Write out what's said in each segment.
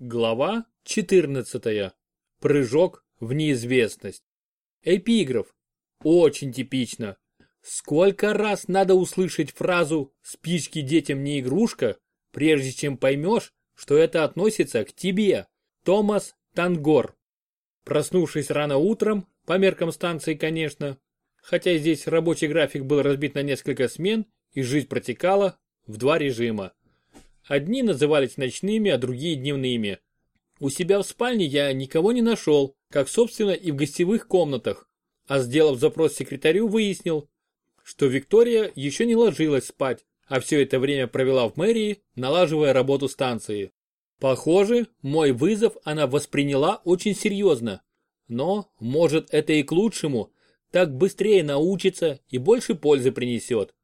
Глава 14. Прыжок в неизвестность. Эпиграф. Очень типично. Сколько раз надо услышать фразу «спички детям не игрушка», прежде чем поймешь, что это относится к тебе. Томас Тангор. Проснувшись рано утром, по меркам станции, конечно, хотя здесь рабочий график был разбит на несколько смен и жизнь протекала в два режима. Одни назывались ночными, а другие дневными. У себя в спальне я никого не нашел, как собственно и в гостевых комнатах. А сделав запрос секретарю, выяснил, что Виктория еще не ложилась спать, а все это время провела в мэрии, налаживая работу станции. Похоже, мой вызов она восприняла очень серьезно. Но, может, это и к лучшему, так быстрее научится и больше пользы принесет.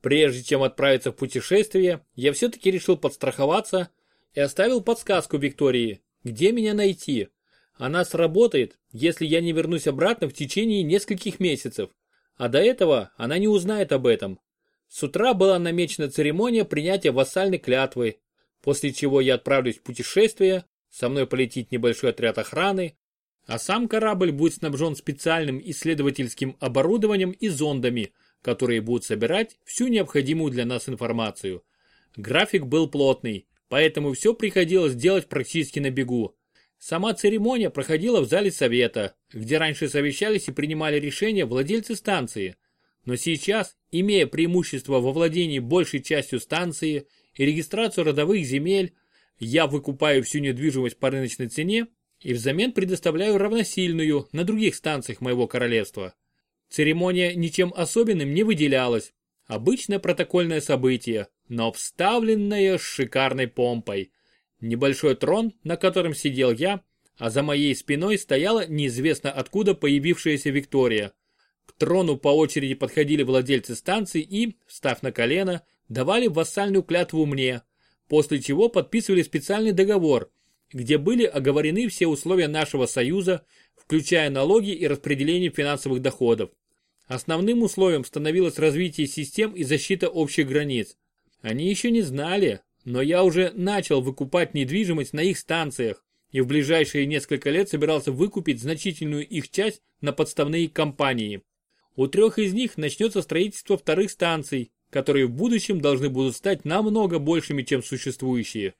Прежде чем отправиться в путешествие, я все-таки решил подстраховаться и оставил подсказку Виктории, где меня найти. Она сработает, если я не вернусь обратно в течение нескольких месяцев, а до этого она не узнает об этом. С утра была намечена церемония принятия вассальной клятвы, после чего я отправлюсь в путешествие, со мной полетит небольшой отряд охраны, а сам корабль будет снабжен специальным исследовательским оборудованием и зондами – которые будут собирать всю необходимую для нас информацию. График был плотный, поэтому все приходилось делать практически на бегу. Сама церемония проходила в зале совета, где раньше совещались и принимали решения владельцы станции. Но сейчас, имея преимущество во владении большей частью станции и регистрацию родовых земель, я выкупаю всю недвижимость по рыночной цене и взамен предоставляю равносильную на других станциях моего королевства. Церемония ничем особенным не выделялась. Обычное протокольное событие, но вставленное с шикарной помпой. Небольшой трон, на котором сидел я, а за моей спиной стояла неизвестно откуда появившаяся Виктория. К трону по очереди подходили владельцы станции и, встав на колено, давали вассальную клятву мне, после чего подписывали специальный договор, где были оговорены все условия нашего союза, включая налоги и распределение финансовых доходов. Основным условием становилось развитие систем и защита общих границ. Они еще не знали, но я уже начал выкупать недвижимость на их станциях и в ближайшие несколько лет собирался выкупить значительную их часть на подставные компании. У трех из них начнется строительство вторых станций, которые в будущем должны будут стать намного большими, чем существующие.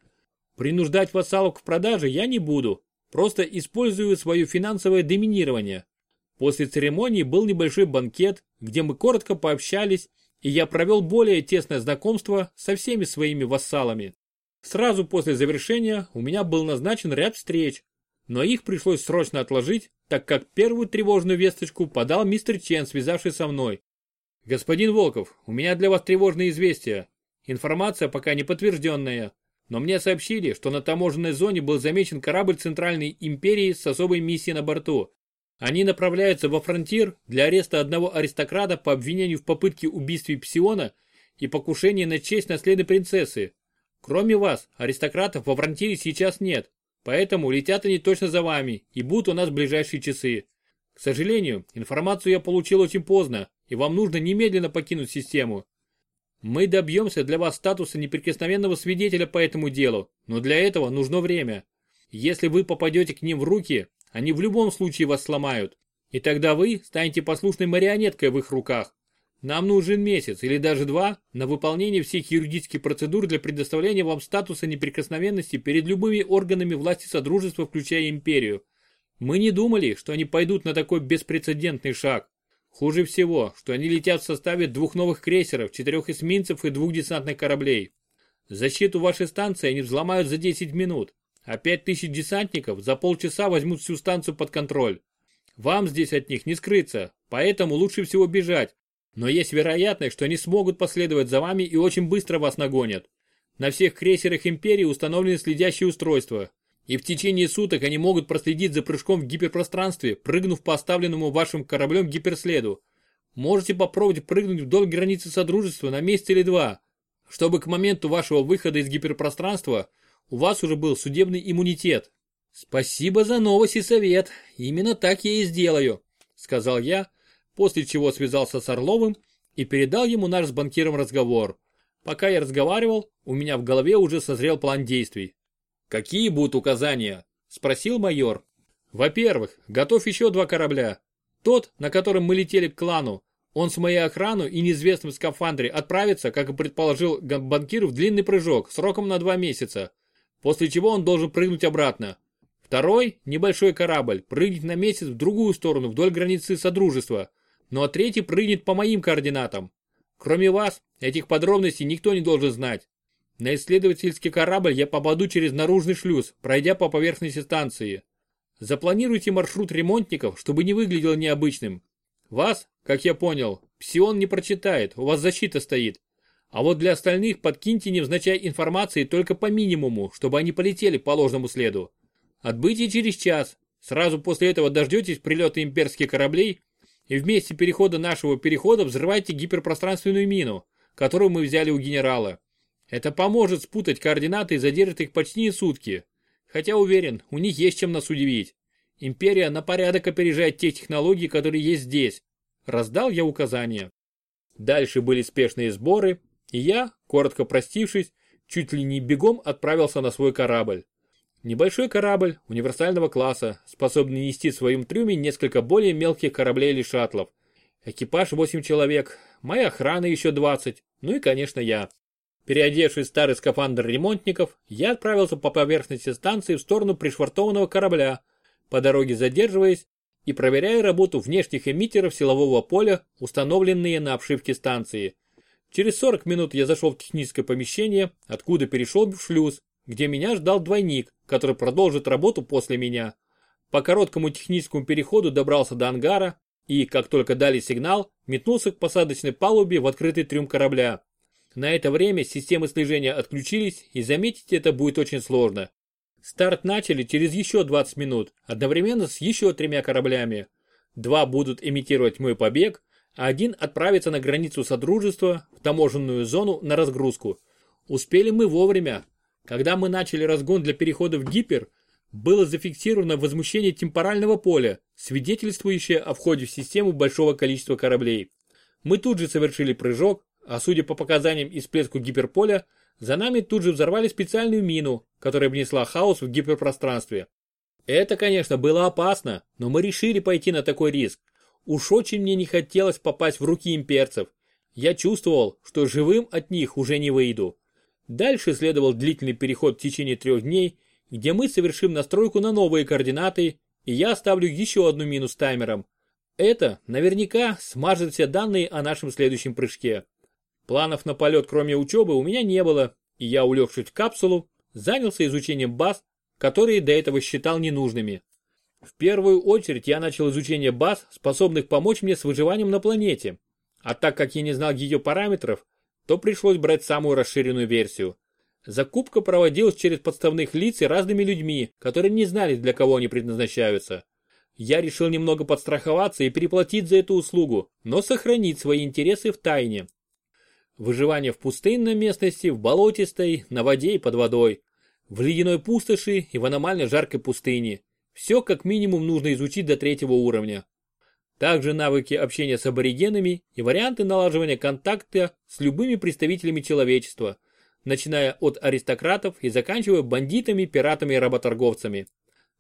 Принуждать вассалов к продаже я не буду, просто использую свое финансовое доминирование. После церемонии был небольшой банкет, где мы коротко пообщались, и я провел более тесное знакомство со всеми своими вассалами. Сразу после завершения у меня был назначен ряд встреч, но их пришлось срочно отложить, так как первую тревожную весточку подал мистер Чен, связавший со мной. «Господин Волков, у меня для вас тревожное известие. Информация пока не подтвержденная, но мне сообщили, что на таможенной зоне был замечен корабль Центральной Империи с особой миссией на борту. Они направляются во фронтир для ареста одного аристократа по обвинению в попытке убийства Псиона и покушении на честь наследной принцессы. Кроме вас, аристократов во фронтире сейчас нет, поэтому летят они точно за вами и будут у нас в ближайшие часы. К сожалению, информацию я получил очень поздно, и вам нужно немедленно покинуть систему. Мы добьемся для вас статуса неприкосновенного свидетеля по этому делу, но для этого нужно время. Если вы попадете к ним в руки, они в любом случае вас сломают. И тогда вы станете послушной марионеткой в их руках. Нам нужен месяц или даже два на выполнение всех юридических процедур для предоставления вам статуса неприкосновенности перед любыми органами власти Содружества, включая империю. Мы не думали, что они пойдут на такой беспрецедентный шаг. Хуже всего, что они летят в составе двух новых крейсеров, четырех эсминцев и двух десантных кораблей. Защиту вашей станции они взломают за 10 минут а пять тысяч десантников за полчаса возьмут всю станцию под контроль. Вам здесь от них не скрыться, поэтому лучше всего бежать. Но есть вероятность, что они смогут последовать за вами и очень быстро вас нагонят. На всех крейсерах Империи установлены следящие устройства. И в течение суток они могут проследить за прыжком в гиперпространстве, прыгнув по оставленному вашим кораблем гиперследу. Можете попробовать прыгнуть вдоль границы Содружества на месяц или два, чтобы к моменту вашего выхода из гиперпространства у вас уже был судебный иммунитет. Спасибо за новость и совет. Именно так я и сделаю, сказал я, после чего связался с Орловым и передал ему наш с банкиром разговор. Пока я разговаривал, у меня в голове уже созрел план действий. Какие будут указания? Спросил майор. Во-первых, готовь еще два корабля. Тот, на котором мы летели к клану, он с моей охраной и неизвестным скафандре отправится, как и предположил банкир, в длинный прыжок сроком на два месяца, после чего он должен прыгнуть обратно. Второй, небольшой корабль, прыгнет на месяц в другую сторону вдоль границы Содружества, ну а третий прыгнет по моим координатам. Кроме вас, этих подробностей никто не должен знать. На исследовательский корабль я попаду через наружный шлюз, пройдя по поверхности станции. Запланируйте маршрут ремонтников, чтобы не выглядело необычным. Вас, как я понял, Псион не прочитает, у вас защита стоит. А вот для остальных подкиньте невзначай информации только по минимуму, чтобы они полетели по ложному следу. Отбытие через час. Сразу после этого дождетесь прилета имперских кораблей и вместе перехода нашего перехода взрывайте гиперпространственную мину, которую мы взяли у генерала. Это поможет спутать координаты и задержит их почти сутки. Хотя уверен, у них есть чем нас удивить. Империя на порядок опережает те технологии, которые есть здесь. Раздал я указания. Дальше были спешные сборы, и я, коротко простившись, чуть ли не бегом отправился на свой корабль. Небольшой корабль универсального класса, способный нести в своем трюме несколько более мелких кораблей или шаттлов. Экипаж 8 человек, моя охрана еще 20, ну и конечно я. Переодевшись в старый скафандр ремонтников, я отправился по поверхности станции в сторону пришвартованного корабля, по дороге задерживаясь и проверяя работу внешних эмиттеров силового поля, установленные на обшивке станции. Через 40 минут я зашел в техническое помещение, откуда перешел в шлюз, где меня ждал двойник, который продолжит работу после меня. По короткому техническому переходу добрался до ангара и, как только дали сигнал, метнулся к посадочной палубе в открытый трюм корабля. На это время системы слежения отключились, и заметить это будет очень сложно. Старт начали через еще 20 минут, одновременно с еще тремя кораблями. Два будут имитировать мой побег, один отправится на границу Содружества, в таможенную зону на разгрузку. Успели мы вовремя. Когда мы начали разгон для перехода в гипер, было зафиксировано возмущение темпорального поля, свидетельствующее о входе в систему большого количества кораблей. Мы тут же совершили прыжок, а судя по показаниям и всплеску гиперполя, за нами тут же взорвали специальную мину, которая внесла хаос в гиперпространстве. Это, конечно, было опасно, но мы решили пойти на такой риск. Уж очень мне не хотелось попасть в руки имперцев. Я чувствовал, что живым от них уже не выйду. Дальше следовал длительный переход в течение трех дней, где мы совершим настройку на новые координаты, и я оставлю еще одну мину с таймером. Это наверняка смажет все данные о нашем следующем прыжке. Планов на полет кроме учебы у меня не было, и я, улегшись в капсулу, занялся изучением баз, которые до этого считал ненужными. В первую очередь я начал изучение баз, способных помочь мне с выживанием на планете. А так как я не знал ее параметров, то пришлось брать самую расширенную версию. Закупка проводилась через подставных лиц и разными людьми, которые не знали, для кого они предназначаются. Я решил немного подстраховаться и переплатить за эту услугу, но сохранить свои интересы в тайне. Выживание в пустынной местности, в болотистой, на воде и под водой. В ледяной пустоши и в аномально жаркой пустыне. Все как минимум нужно изучить до третьего уровня. Также навыки общения с аборигенами и варианты налаживания контакта с любыми представителями человечества, начиная от аристократов и заканчивая бандитами, пиратами и работорговцами.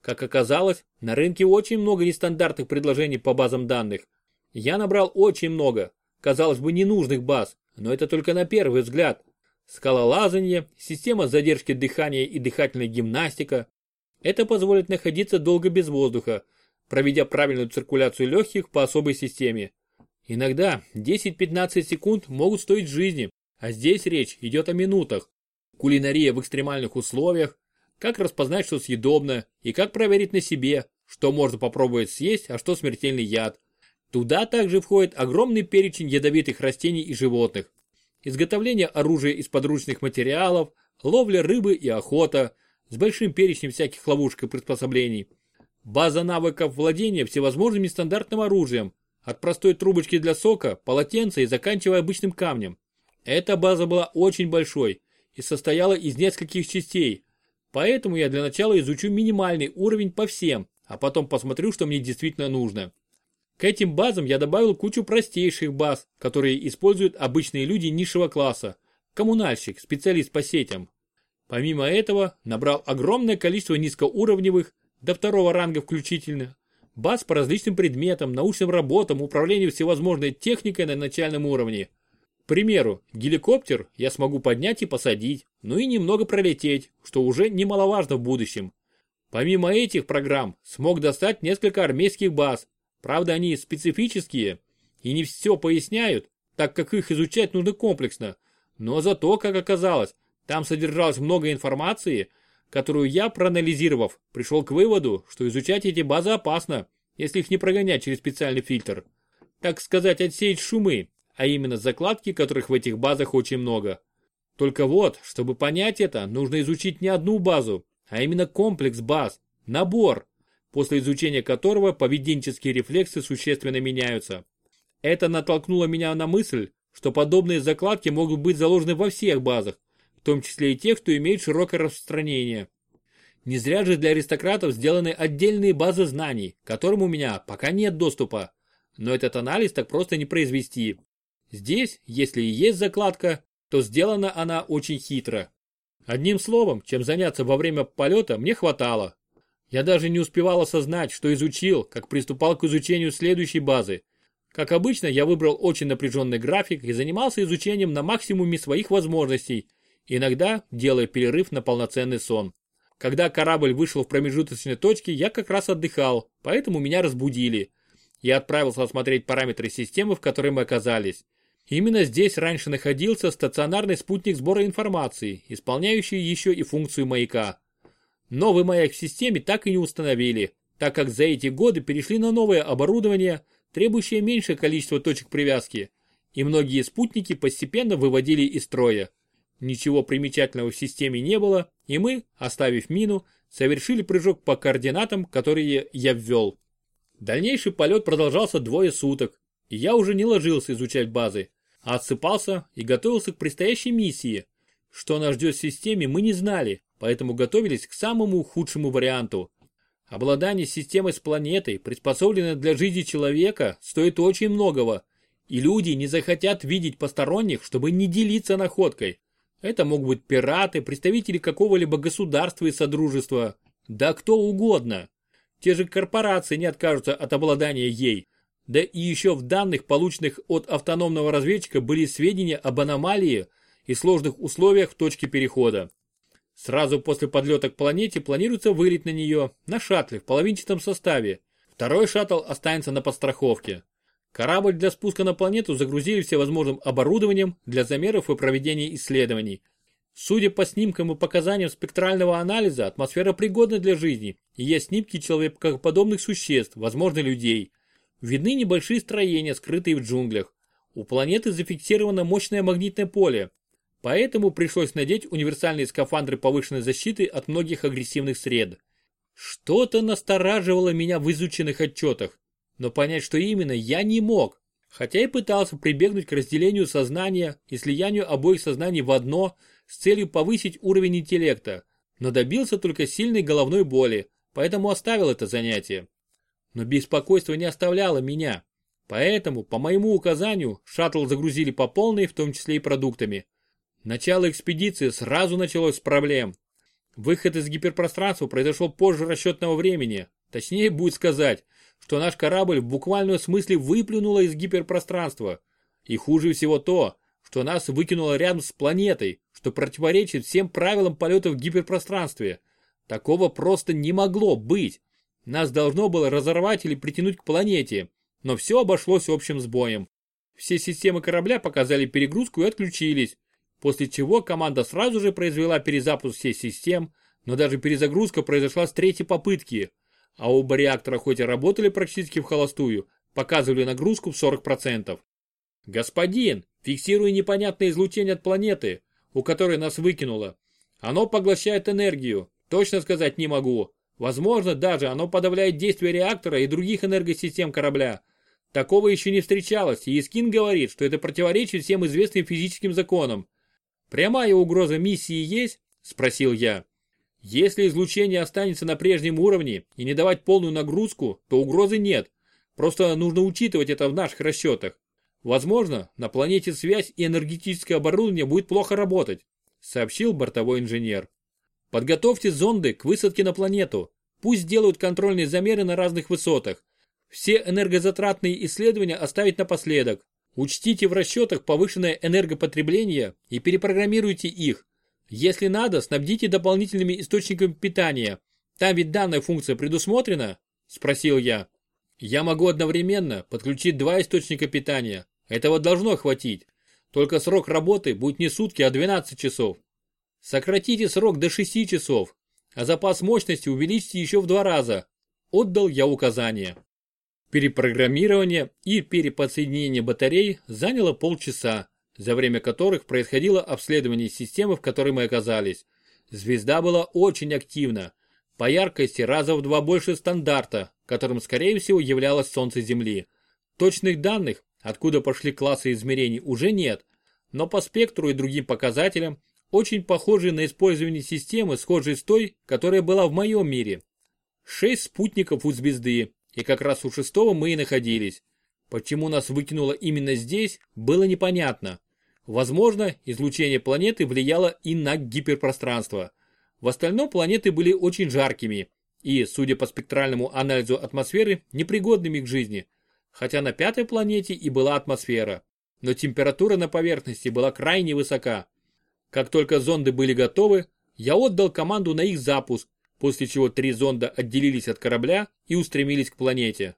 Как оказалось, на рынке очень много нестандартных предложений по базам данных. Я набрал очень много, казалось бы, ненужных баз, но это только на первый взгляд. Скалолазание, система задержки дыхания и дыхательная гимнастика. Это позволит находиться долго без воздуха, проведя правильную циркуляцию легких по особой системе. Иногда 10-15 секунд могут стоить жизни, а здесь речь идет о минутах. Кулинария в экстремальных условиях, как распознать, что съедобно, и как проверить на себе, что можно попробовать съесть, а что смертельный яд. Туда также входит огромный перечень ядовитых растений и животных. Изготовление оружия из подручных материалов, ловля рыбы и охота, с большим перечнем всяких ловушек и приспособлений. База навыков владения всевозможным нестандартным оружием, от простой трубочки для сока, полотенца и заканчивая обычным камнем. Эта база была очень большой и состояла из нескольких частей, поэтому я для начала изучу минимальный уровень по всем, а потом посмотрю, что мне действительно нужно. К этим базам я добавил кучу простейших баз, которые используют обычные люди низшего класса. Коммунальщик, специалист по сетям. Помимо этого, набрал огромное количество низкоуровневых, до второго ранга включительно, баз по различным предметам, научным работам, управлению всевозможной техникой на начальном уровне. К примеру, геликоптер я смогу поднять и посадить, ну и немного пролететь, что уже немаловажно в будущем. Помимо этих программ, смог достать несколько армейских баз. Правда, они специфические и не все поясняют, так как их изучать нужно комплексно. Но зато, как оказалось, там содержалось много информации, которую я, проанализировав, пришел к выводу, что изучать эти базы опасно, если их не прогонять через специальный фильтр. Так сказать, отсеять шумы, а именно закладки, которых в этих базах очень много. Только вот, чтобы понять это, нужно изучить не одну базу, а именно комплекс баз, набор, после изучения которого поведенческие рефлексы существенно меняются. Это натолкнуло меня на мысль, что подобные закладки могут быть заложены во всех базах, в том числе и тех, что имеют широкое распространение. Не зря же для аристократов сделаны отдельные базы знаний, к которым у меня пока нет доступа. Но этот анализ так просто не произвести. Здесь, если и есть закладка, то сделана она очень хитро. Одним словом, чем заняться во время полета мне хватало. Я даже не успевал осознать, что изучил, как приступал к изучению следующей базы. Как обычно, я выбрал очень напряженный график и занимался изучением на максимуме своих возможностей – иногда делая перерыв на полноценный сон. Когда корабль вышел в промежуточной точке, я как раз отдыхал, поэтому меня разбудили. Я отправился осмотреть параметры системы, в которой мы оказались. Именно здесь раньше находился стационарный спутник сбора информации, исполняющий еще и функцию маяка. Новый маяк в системе так и не установили, так как за эти годы перешли на новое оборудование, требующее меньшее количество точек привязки, и многие спутники постепенно выводили из строя. Ничего примечательного в системе не было, и мы, оставив мину, совершили прыжок по координатам, которые я ввел. Дальнейший полет продолжался двое суток, и я уже не ложился изучать базы, а отсыпался и готовился к предстоящей миссии. Что нас ждет в системе, мы не знали, поэтому готовились к самому худшему варианту. Обладание системой с планетой, приспособленной для жизни человека, стоит очень многого, и люди не захотят видеть посторонних, чтобы не делиться находкой. Это могут быть пираты, представители какого-либо государства и содружества, да кто угодно. Те же корпорации не откажутся от обладания ей. Да и еще в данных, полученных от автономного разведчика, были сведения об аномалии и сложных условиях в точке перехода. Сразу после подлета к планете планируется вылет на нее на шаттле в половинчатом составе. Второй шаттл останется на подстраховке. Корабль для спуска на планету загрузили всевозможным оборудованием для замеров и проведения исследований. Судя по снимкам и показаниям спектрального анализа, атмосфера пригодна для жизни, и есть снимки человекоподобных существ, возможно людей. Видны небольшие строения, скрытые в джунглях. У планеты зафиксировано мощное магнитное поле, поэтому пришлось надеть универсальные скафандры повышенной защиты от многих агрессивных сред. Что-то настораживало меня в изученных отчетах но понять, что именно, я не мог, хотя и пытался прибегнуть к разделению сознания и слиянию обоих сознаний в одно с целью повысить уровень интеллекта, но добился только сильной головной боли, поэтому оставил это занятие. Но беспокойство не оставляло меня, поэтому, по моему указанию, шаттл загрузили по полной, в том числе и продуктами. Начало экспедиции сразу началось с проблем. Выход из гиперпространства произошел позже расчетного времени, точнее будет сказать, что наш корабль в буквальном смысле выплюнуло из гиперпространства. И хуже всего то, что нас выкинуло рядом с планетой, что противоречит всем правилам полета в гиперпространстве. Такого просто не могло быть. Нас должно было разорвать или притянуть к планете, но все обошлось общим сбоем. Все системы корабля показали перегрузку и отключились, после чего команда сразу же произвела перезапуск всех систем, но даже перезагрузка произошла с третьей попытки а оба реактора хоть и работали практически в холостую, показывали нагрузку в 40%. «Господин, фиксирую непонятное излучение от планеты, у которой нас выкинуло. Оно поглощает энергию, точно сказать не могу. Возможно, даже оно подавляет действие реактора и других энергосистем корабля. Такого еще не встречалось, и Искин говорит, что это противоречит всем известным физическим законам. Прямая угроза миссии есть? Спросил я. Если излучение останется на прежнем уровне и не давать полную нагрузку, то угрозы нет. Просто нужно учитывать это в наших расчетах. Возможно, на планете связь и энергетическое оборудование будет плохо работать, сообщил бортовой инженер. Подготовьте зонды к высадке на планету. Пусть делают контрольные замеры на разных высотах. Все энергозатратные исследования оставить напоследок. Учтите в расчетах повышенное энергопотребление и перепрограммируйте их. Если надо, снабдите дополнительными источниками питания. Там ведь данная функция предусмотрена? Спросил я. Я могу одновременно подключить два источника питания. Этого должно хватить. Только срок работы будет не сутки, а 12 часов. Сократите срок до 6 часов, а запас мощности увеличьте еще в два раза. Отдал я указание. Перепрограммирование и переподсоединение батарей заняло полчаса, за время которых происходило обследование системы, в которой мы оказались. Звезда была очень активна, по яркости раза в два больше стандарта, которым скорее всего являлось Солнце Земли. Точных данных, откуда пошли классы измерений, уже нет, но по спектру и другим показателям очень похожи на использование системы, схожей с той, которая была в моем мире. Шесть спутников у звезды, и как раз у шестого мы и находились. Почему нас выкинуло именно здесь, было непонятно. Возможно, излучение планеты влияло и на гиперпространство. В остальном планеты были очень жаркими и, судя по спектральному анализу атмосферы, непригодными к жизни. Хотя на пятой планете и была атмосфера. Но температура на поверхности была крайне высока. Как только зонды были готовы, я отдал команду на их запуск, после чего три зонда отделились от корабля и устремились к планете.